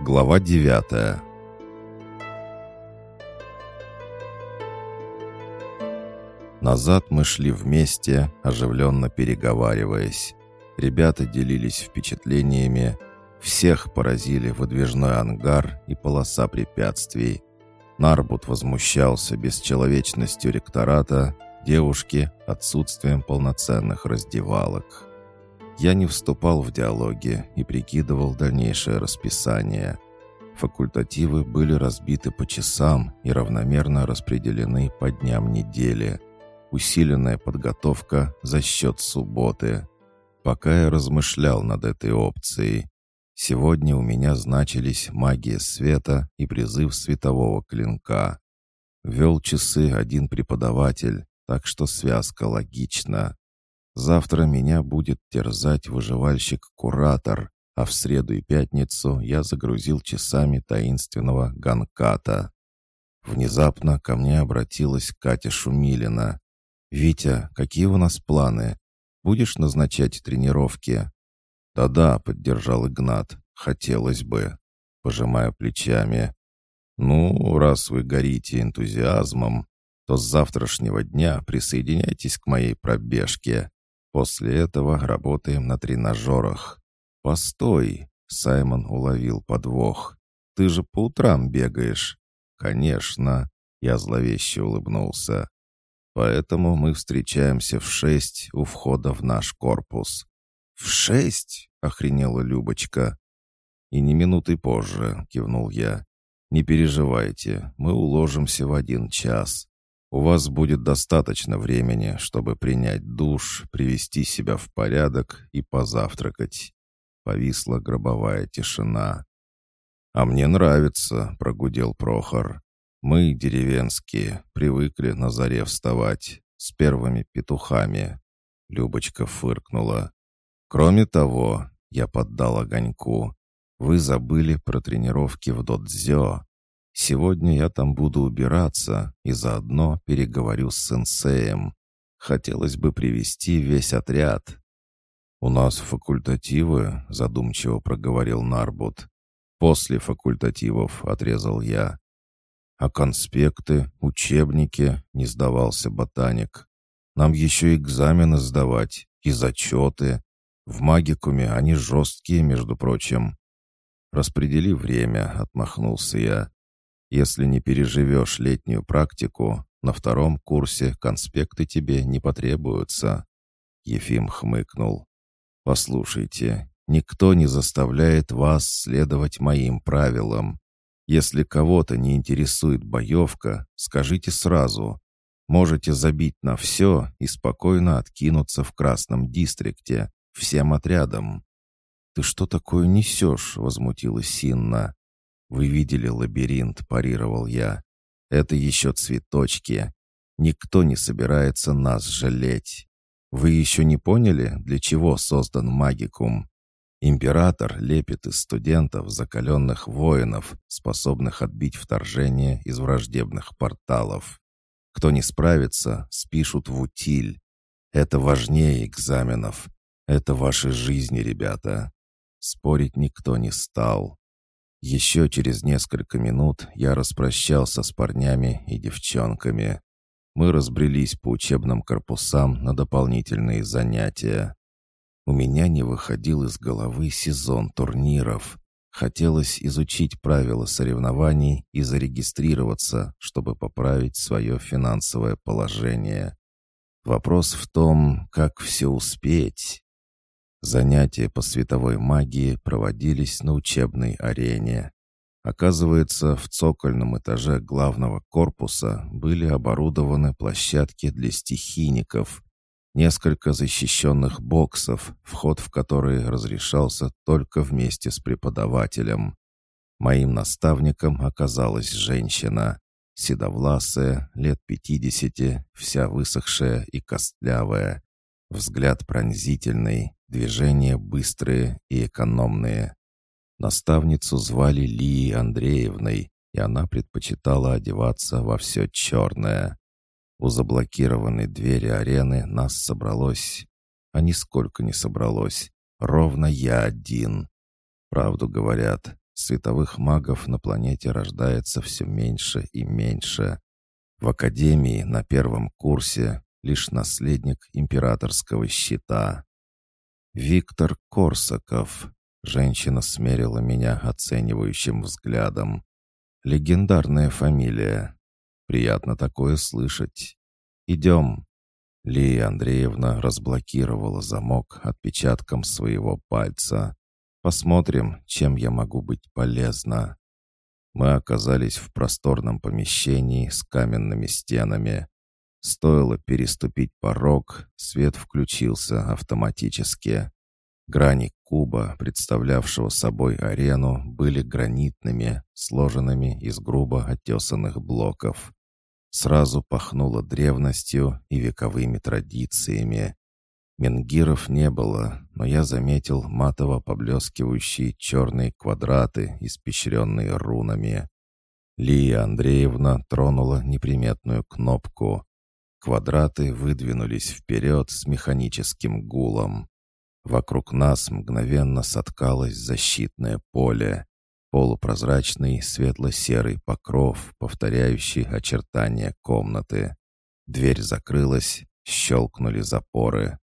Глава девятая Назад мы шли вместе, оживленно переговариваясь. Ребята делились впечатлениями. Всех поразили выдвижной ангар и полоса препятствий. Нарбут возмущался бесчеловечностью ректората, девушки — отсутствием полноценных раздевалок. Я не вступал в диалоги и прикидывал дальнейшее расписание. Факультативы были разбиты по часам и равномерно распределены по дням недели. Усиленная подготовка за счет субботы. Пока я размышлял над этой опцией, сегодня у меня значились магия света и призыв светового клинка. Вел часы один преподаватель, так что связка логична. Завтра меня будет терзать выживальщик-куратор, а в среду и пятницу я загрузил часами таинственного ганката. Внезапно ко мне обратилась Катя Шумилина. «Витя, какие у нас планы? Будешь назначать тренировки?» «Да-да», — поддержал Игнат, — «хотелось бы», пожимая плечами. «Ну, раз вы горите энтузиазмом, то с завтрашнего дня присоединяйтесь к моей пробежке. После этого работаем на тренажерах. Постой, Саймон уловил подвох. Ты же по утрам бегаешь. Конечно, я зловеще улыбнулся. Поэтому мы встречаемся в шесть у входа в наш корпус. В шесть? охренела Любочка. И не минуты позже, кивнул я. Не переживайте, мы уложимся в один час. У вас будет достаточно времени, чтобы принять душ, привести себя в порядок и позавтракать. Повисла гробовая тишина. «А мне нравится», — прогудел Прохор. «Мы, деревенские, привыкли на заре вставать, с первыми петухами». Любочка фыркнула. «Кроме того, я поддал огоньку, вы забыли про тренировки в додзё. Сегодня я там буду убираться и заодно переговорю с сенсеем. Хотелось бы привести весь отряд. «У нас факультативы», — задумчиво проговорил Нарбут. «После факультативов», — отрезал я. «А конспекты, учебники?» — не сдавался ботаник. «Нам еще экзамены сдавать и зачеты. В магикуме они жесткие, между прочим». «Распредели время», — отмахнулся я. Если не переживешь летнюю практику, на втором курсе конспекты тебе не потребуются». Ефим хмыкнул. «Послушайте, никто не заставляет вас следовать моим правилам. Если кого-то не интересует боевка, скажите сразу. Можете забить на все и спокойно откинуться в Красном Дистрикте, всем отрядом». «Ты что такое несешь?» — возмутилась Синна. «Вы видели лабиринт», — парировал я. «Это еще цветочки. Никто не собирается нас жалеть. Вы еще не поняли, для чего создан магикум? Император лепит из студентов закаленных воинов, способных отбить вторжение из враждебных порталов. Кто не справится, спишут в утиль. Это важнее экзаменов. Это ваши жизни, ребята. Спорить никто не стал. Еще через несколько минут я распрощался с парнями и девчонками. Мы разбрелись по учебным корпусам на дополнительные занятия. У меня не выходил из головы сезон турниров. Хотелось изучить правила соревнований и зарегистрироваться, чтобы поправить свое финансовое положение. Вопрос в том, как все успеть. Занятия по световой магии проводились на учебной арене. Оказывается, в цокольном этаже главного корпуса были оборудованы площадки для стихийников, несколько защищенных боксов, вход в которые разрешался только вместе с преподавателем. Моим наставником оказалась женщина, седовласая, лет пятидесяти, вся высохшая и костлявая, взгляд пронзительный, Движения быстрые и экономные. Наставницу звали Лией Андреевной, и она предпочитала одеваться во все черное. У заблокированной двери арены нас собралось... А нисколько не собралось. Ровно я один. Правду говорят, Световых магов на планете рождается все меньше и меньше. В Академии на первом курсе лишь наследник императорского щита. Виктор Корсаков. Женщина смерила меня оценивающим взглядом. Легендарная фамилия. Приятно такое слышать. Идем. Лия Андреевна разблокировала замок отпечатком своего пальца. Посмотрим, чем я могу быть полезна. Мы оказались в просторном помещении с каменными стенами. Стоило переступить порог, свет включился автоматически. Грани куба, представлявшего собой арену, были гранитными, сложенными из грубо оттесанных блоков. Сразу пахнуло древностью и вековыми традициями. Менгиров не было, но я заметил матово поблескивающие черные квадраты, испещренные рунами. Лия Андреевна тронула неприметную кнопку. Квадраты выдвинулись вперед с механическим гулом. Вокруг нас мгновенно соткалось защитное поле. Полупрозрачный светло-серый покров, повторяющий очертания комнаты. Дверь закрылась, щелкнули запоры.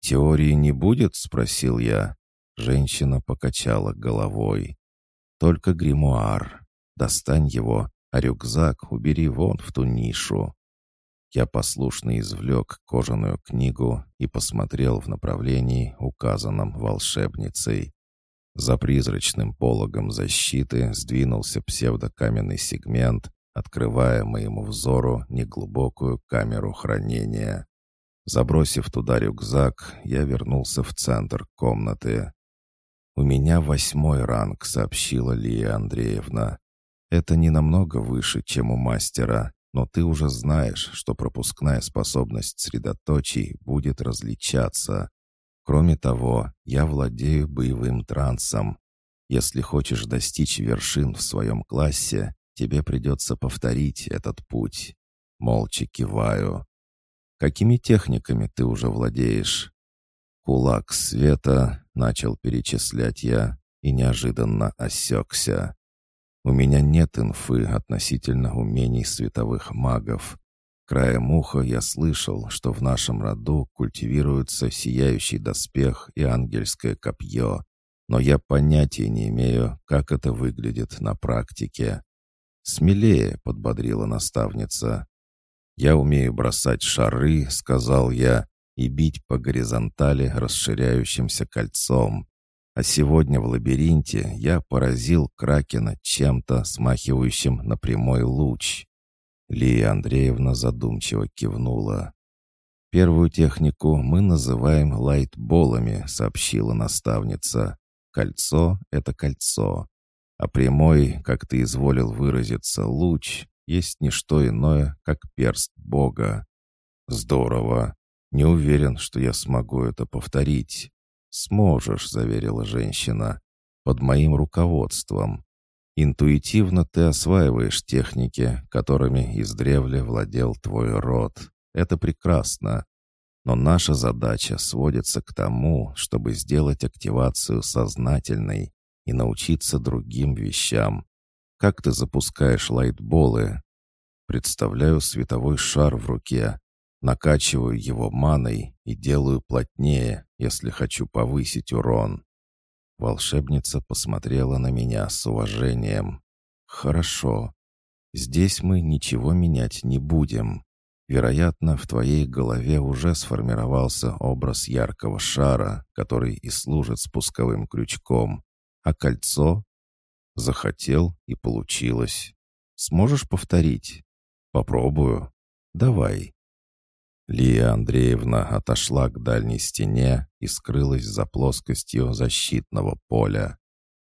«Теории не будет?» — спросил я. Женщина покачала головой. «Только гримуар. Достань его, а рюкзак убери вон в ту нишу». Я послушно извлек кожаную книгу и посмотрел в направлении, указанном волшебницей. За призрачным пологом защиты сдвинулся псевдокаменный сегмент, открывая моему взору неглубокую камеру хранения. Забросив туда рюкзак, я вернулся в центр комнаты. «У меня восьмой ранг», — сообщила Лия Андреевна. «Это не намного выше, чем у мастера, но ты уже знаешь, что пропускная способность средоточий будет различаться. Кроме того, я владею боевым трансом. Если хочешь достичь вершин в своем классе, тебе придется повторить этот путь. Молча киваю. Какими техниками ты уже владеешь? Кулак света, начал перечислять я и неожиданно осекся. У меня нет инфы относительно умений световых магов. Краем уха я слышал, что в нашем роду культивируется сияющий доспех и ангельское копье, но я понятия не имею, как это выглядит на практике. «Смелее», — подбодрила наставница. «Я умею бросать шары», — сказал я, «и бить по горизонтали расширяющимся кольцом. А сегодня в лабиринте я поразил Кракена чем-то, смахивающим на прямой луч. Лия Андреевна задумчиво кивнула. «Первую технику мы называем лайтболами», — сообщила наставница. «Кольцо — это кольцо, а прямой, как ты изволил выразиться, луч есть не что иное, как перст Бога». «Здорово. Не уверен, что я смогу это повторить». «Сможешь», — заверила женщина, — «под моим руководством. Интуитивно ты осваиваешь техники, которыми издревле владел твой род. Это прекрасно. Но наша задача сводится к тому, чтобы сделать активацию сознательной и научиться другим вещам. Как ты запускаешь лайтболы? Представляю световой шар в руке, накачиваю его маной и делаю плотнее, если хочу повысить урон. Волшебница посмотрела на меня с уважением. «Хорошо. Здесь мы ничего менять не будем. Вероятно, в твоей голове уже сформировался образ яркого шара, который и служит спусковым крючком. А кольцо? Захотел и получилось. Сможешь повторить? Попробую. Давай. Лия Андреевна отошла к дальней стене и скрылась за плоскостью защитного поля.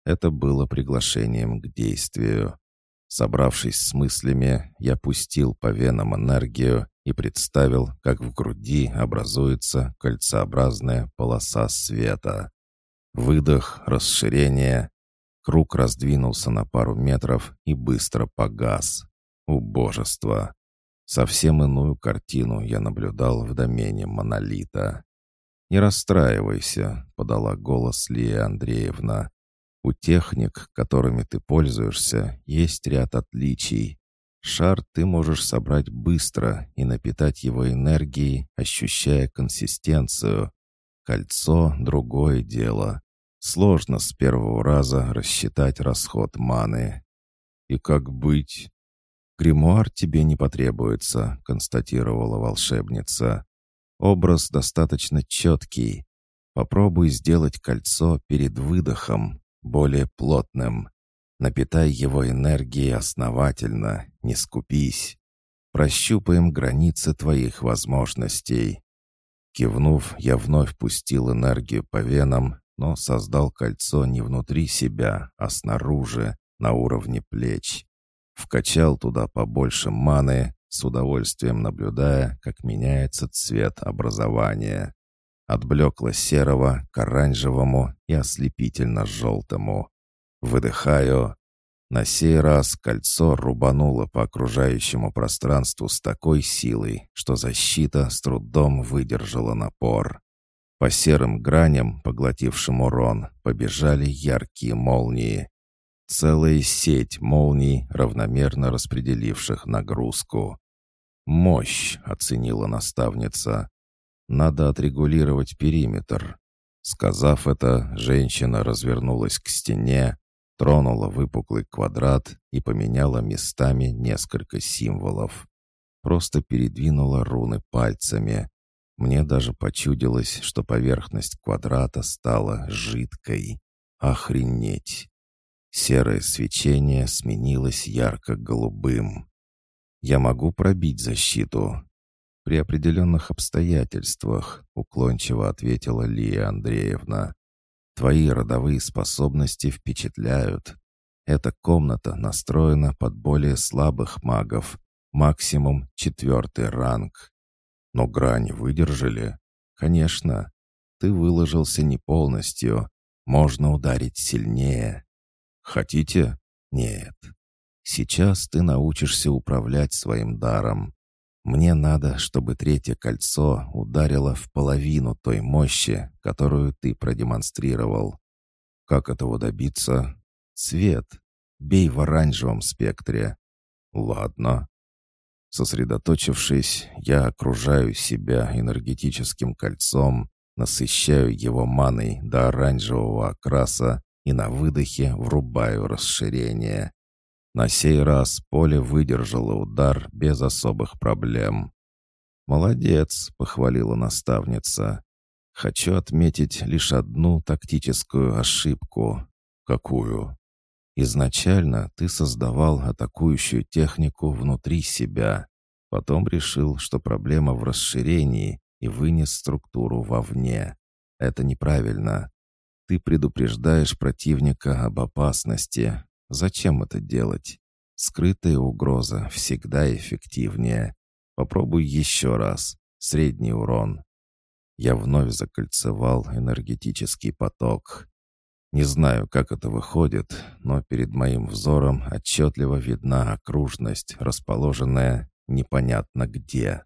Это было приглашением к действию. Собравшись с мыслями, я пустил по венам энергию и представил, как в груди образуется кольцеобразная полоса света. Выдох, расширение. Круг раздвинулся на пару метров и быстро погас. Убожество! Совсем иную картину я наблюдал в домене монолита. «Не расстраивайся», — подала голос Лия Андреевна. У техник, которыми ты пользуешься, есть ряд отличий. Шар ты можешь собрать быстро и напитать его энергией, ощущая консистенцию. Кольцо — другое дело. Сложно с первого раза рассчитать расход маны. И как быть? «Гримуар тебе не потребуется», — констатировала волшебница. «Образ достаточно четкий. Попробуй сделать кольцо перед выдохом, более плотным. Напитай его энергией основательно, не скупись. Прощупаем границы твоих возможностей». Кивнув, я вновь пустил энергию по венам, но создал кольцо не внутри себя, а снаружи, на уровне плеч. Вкачал туда побольше маны, с удовольствием наблюдая, как меняется цвет образования. От блекло-серого к оранжевому и ослепительно-желтому. Выдыхаю. На сей раз кольцо рубануло по окружающему пространству с такой силой, что защита с трудом выдержала напор. По серым граням, поглотившим урон, побежали яркие молнии. Целая сеть молний, равномерно распределивших нагрузку. «Мощь», — оценила наставница. «Надо отрегулировать периметр». Сказав это, женщина развернулась к стене, тронула выпуклый квадрат и поменяла местами несколько символов. Просто передвинула руны пальцами. Мне даже почудилось, что поверхность квадрата стала жидкой. Охренеть! Серое свечение сменилось ярко-голубым. «Я могу пробить защиту?» «При определенных обстоятельствах», — уклончиво ответила Лия Андреевна. «Твои родовые способности впечатляют. Эта комната настроена под более слабых магов, максимум четвертый ранг. Но грани выдержали? Конечно. Ты выложился не полностью. Можно ударить сильнее. Хотите? Нет. Сейчас ты научишься управлять своим даром. Мне надо, чтобы третье кольцо ударило в половину той мощи, которую ты продемонстрировал. Как этого добиться? Свет. Бей в оранжевом спектре. Ладно. Сосредоточившись, я окружаю себя энергетическим кольцом, насыщаю его маной до оранжевого окраса и на выдохе врубаю расширение. На сей раз поле выдержало удар без особых проблем. «Молодец», — похвалила наставница. «Хочу отметить лишь одну тактическую ошибку». «Какую?» «Изначально ты создавал атакующую технику внутри себя. Потом решил, что проблема в расширении и вынес структуру вовне. Это неправильно. Ты предупреждаешь противника об опасности. Зачем это делать? Скрытая угроза всегда эффективнее. Попробуй еще раз. Средний урон. Я вновь закольцевал энергетический поток. Не знаю, как это выходит, но перед моим взором отчетливо видна окружность, расположенная непонятно где.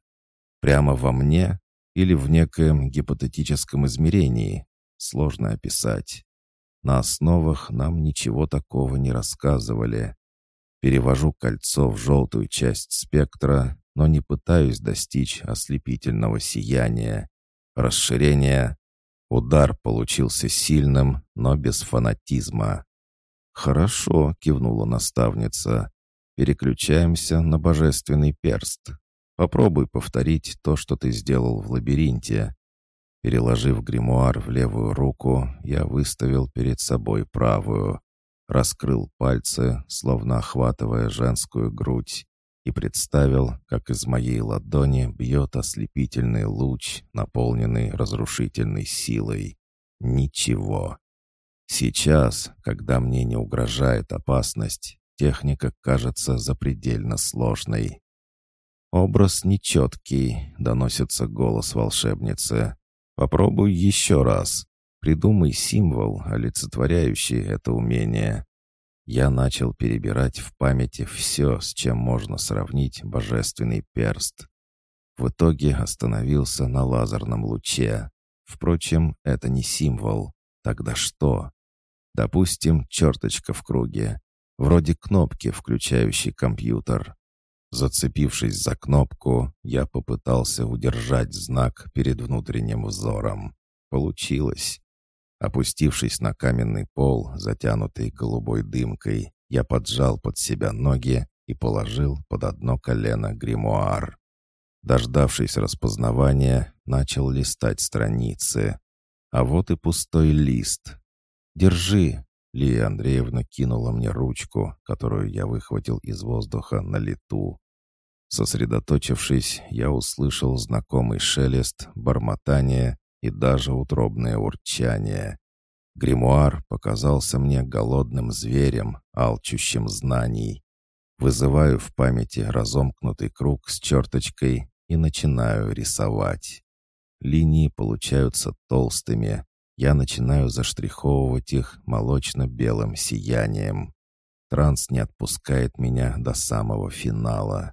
Прямо во мне или в некоем гипотетическом измерении, сложно описать. На основах нам ничего такого не рассказывали. Перевожу кольцо в желтую часть спектра, но не пытаюсь достичь ослепительного сияния. Расширение. Удар получился сильным, но без фанатизма. «Хорошо», — кивнула наставница. «Переключаемся на божественный перст. Попробуй повторить то, что ты сделал в лабиринте. Переложив гримуар в левую руку, я выставил перед собой правую, раскрыл пальцы, словно охватывая женскую грудь, и представил, как из моей ладони бьет ослепительный луч, наполненный разрушительной силой. Ничего. Сейчас, когда мне не угрожает опасность, техника кажется запредельно сложной. «Образ нечеткий», — доносится голос волшебницы. Попробуй еще раз. Придумай символ, олицетворяющий это умение. Я начал перебирать в памяти все, с чем можно сравнить божественный перст. В итоге остановился на лазерном луче. Впрочем, это не символ. Тогда что? Допустим, черточка в круге. Вроде кнопки, включающей компьютер. Зацепившись за кнопку, я попытался удержать знак перед внутренним взором. Получилось. Опустившись на каменный пол, затянутый голубой дымкой, я поджал под себя ноги и положил под одно колено гримуар. Дождавшись распознавания, начал листать страницы. А вот и пустой лист. «Держи!» — Лия Андреевна кинула мне ручку, которую я выхватил из воздуха на лету. Сосредоточившись, я услышал знакомый шелест, бормотание и даже утробное урчание. Гримуар показался мне голодным зверем, алчущим знаний. Вызываю в памяти разомкнутый круг с черточкой и начинаю рисовать. Линии получаются толстыми. Я начинаю заштриховывать их молочно-белым сиянием. Транс не отпускает меня до самого финала.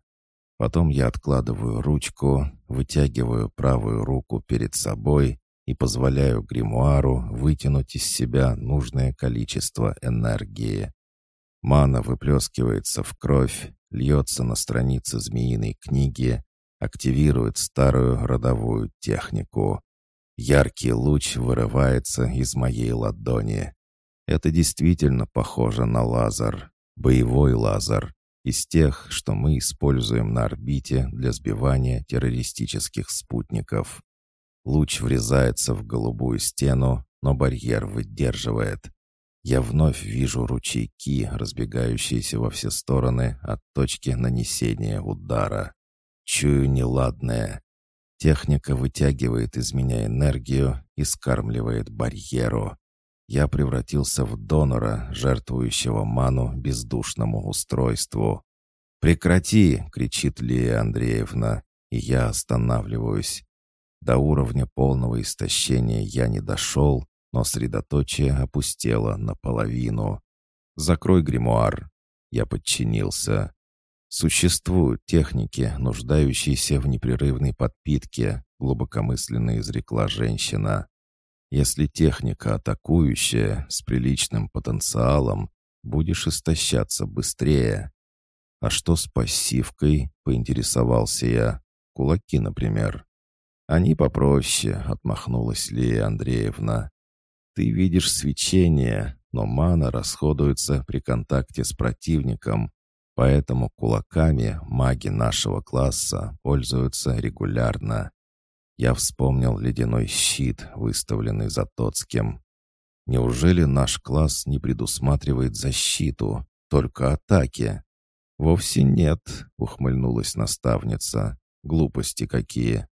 Потом я откладываю ручку, вытягиваю правую руку перед собой и позволяю гримуару вытянуть из себя нужное количество энергии. Мана выплескивается в кровь, льется на страницы змеиной книги, активирует старую родовую технику. Яркий луч вырывается из моей ладони. Это действительно похоже на лазер, боевой лазер, из тех, что мы используем на орбите для сбивания террористических спутников. Луч врезается в голубую стену, но барьер выдерживает. Я вновь вижу ручейки, разбегающиеся во все стороны от точки нанесения удара. Чую неладное. Техника вытягивает из меня энергию и скармливает барьеру. Я превратился в донора, жертвующего ману бездушному устройству. «Прекрати!» — кричит Лия Андреевна, и я останавливаюсь. До уровня полного истощения я не дошел, но средоточие опустело наполовину. «Закрой гримуар». Я подчинился. Существуют техники, нуждающиеся в непрерывной подпитке, глубокомысленно изрекла женщина. Если техника атакующая, с приличным потенциалом, будешь истощаться быстрее. А что с пассивкой, поинтересовался я. Кулаки, например. Они попроще, отмахнулась Лия Андреевна. Ты видишь свечение, но мана расходуется при контакте с противником, поэтому кулаками маги нашего класса пользуются регулярно. Я вспомнил ледяной щит, выставленный Затоцким. Неужели наш класс не предусматривает защиту, только атаки? Вовсе нет, ухмыльнулась наставница. Глупости какие.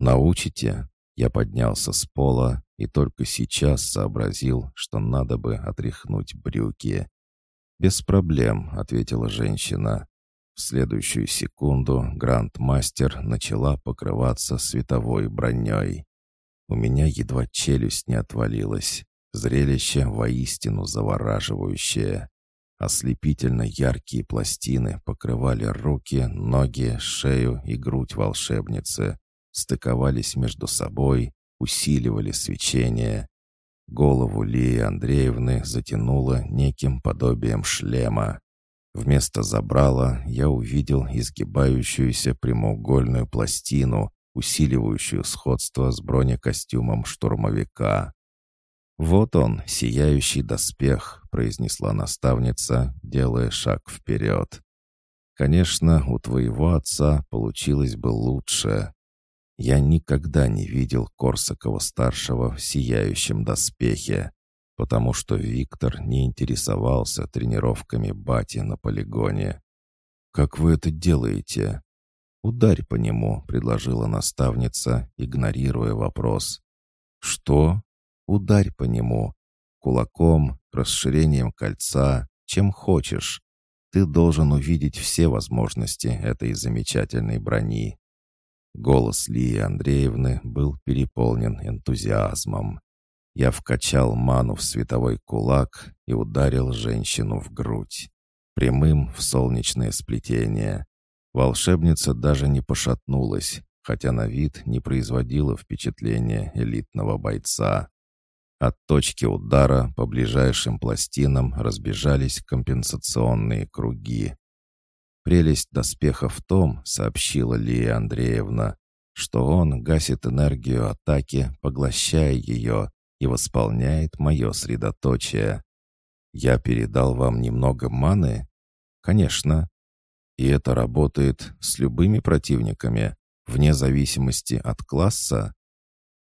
Научите? Я поднялся с пола и только сейчас сообразил, что надо бы отряхнуть брюки. «Без проблем», — ответила женщина. В следующую секунду гранд-мастер начала покрываться световой броней. У меня едва челюсть не отвалилась. Зрелище воистину завораживающее. Ослепительно яркие пластины покрывали руки, ноги, шею и грудь волшебницы, стыковались между собой, усиливали свечение. Голову Лии Андреевны затянуло неким подобием шлема. Вместо забрала я увидел изгибающуюся прямоугольную пластину, усиливающую сходство с бронекостюмом штурмовика. «Вот он, сияющий доспех», — произнесла наставница, делая шаг вперед. «Конечно, у твоего отца получилось бы лучше. Я никогда не видел Корсакова-старшего в сияющем доспехе потому что Виктор не интересовался тренировками бати на полигоне. «Как вы это делаете?» «Ударь по нему», — предложила наставница, игнорируя вопрос. «Что?» «Ударь по нему. Кулаком, расширением кольца, чем хочешь. Ты должен увидеть все возможности этой замечательной брони». Голос Лии Андреевны был переполнен энтузиазмом. Я вкачал ману в световой кулак и ударил женщину в грудь. Прямым в солнечное сплетение. Волшебница даже не пошатнулась, хотя на вид не производила впечатления элитного бойца. От точки удара по ближайшим пластинам разбежались компенсационные круги. Прелесть доспеха в том, сообщила Лия Андреевна, что он гасит энергию атаки, поглощая ее, и восполняет мое средоточие. Я передал вам немного маны? Конечно. И это работает с любыми противниками, вне зависимости от класса?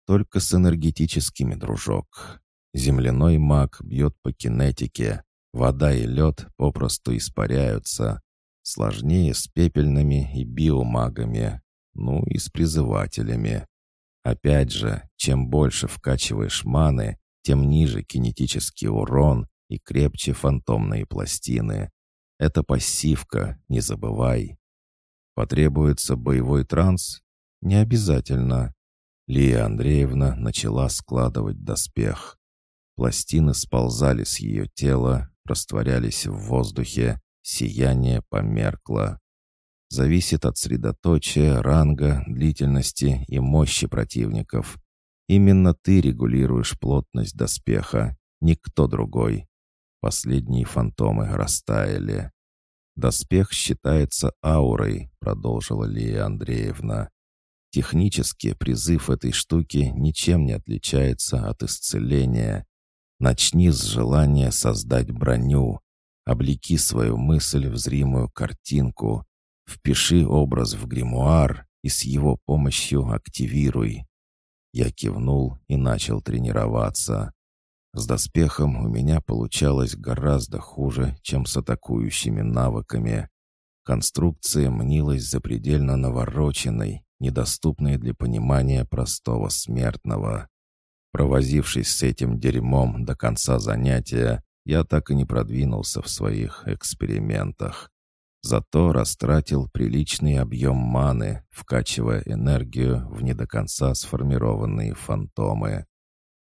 Только с энергетическими, дружок. Земляной маг бьет по кинетике. Вода и лед попросту испаряются. Сложнее с пепельными и биомагами. Ну и с призывателями. Опять же, чем больше вкачиваешь маны, тем ниже кинетический урон и крепче фантомные пластины. Это пассивка, не забывай. Потребуется боевой транс? Не обязательно. Лия Андреевна начала складывать доспех. Пластины сползали с ее тела, растворялись в воздухе, сияние померкло. Зависит от средоточия, ранга, длительности и мощи противников. Именно ты регулируешь плотность доспеха, никто другой. Последние фантомы растаяли. «Доспех считается аурой», — продолжила Лия Андреевна. Технически призыв этой штуки ничем не отличается от исцеления. Начни с желания создать броню. Облеки свою мысль в зримую картинку. Впиши образ в гримуар и с его помощью активируй. Я кивнул и начал тренироваться. С доспехом у меня получалось гораздо хуже, чем с атакующими навыками. Конструкция мнилась запредельно навороченной, недоступные для понимания простого смертного. Провозившись с этим дерьмом до конца занятия, я так и не продвинулся в своих экспериментах. Зато растратил приличный объем маны, вкачивая энергию в не до конца сформированные фантомы.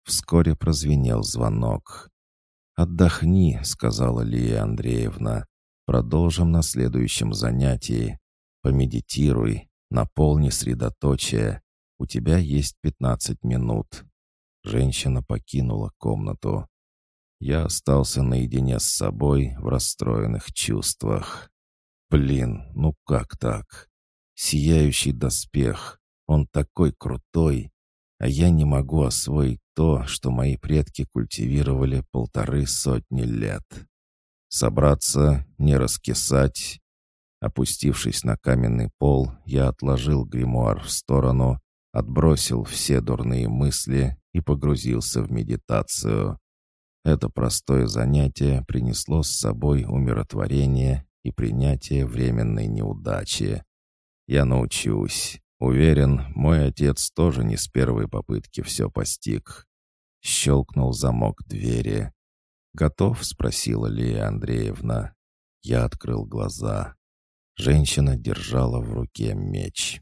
Вскоре прозвенел звонок. «Отдохни», — сказала Лия Андреевна. «Продолжим на следующем занятии. Помедитируй, Наполни средоточие. У тебя есть пятнадцать минут». Женщина покинула комнату. Я остался наедине с собой в расстроенных чувствах. Блин, ну как так? Сияющий доспех. Он такой крутой. А я не могу освоить то, что мои предки культивировали полторы сотни лет. Собраться, не раскисать, Опустившись на каменный пол, я отложил гримуар в сторону, отбросил все дурные мысли и погрузился в медитацию. Это простое занятие принесло с собой умиротворение и принятие временной неудачи. Я научусь. Уверен, мой отец тоже не с первой попытки все постиг. Щелкнул замок двери. «Готов?» — спросила Лия Андреевна. Я открыл глаза. Женщина держала в руке меч.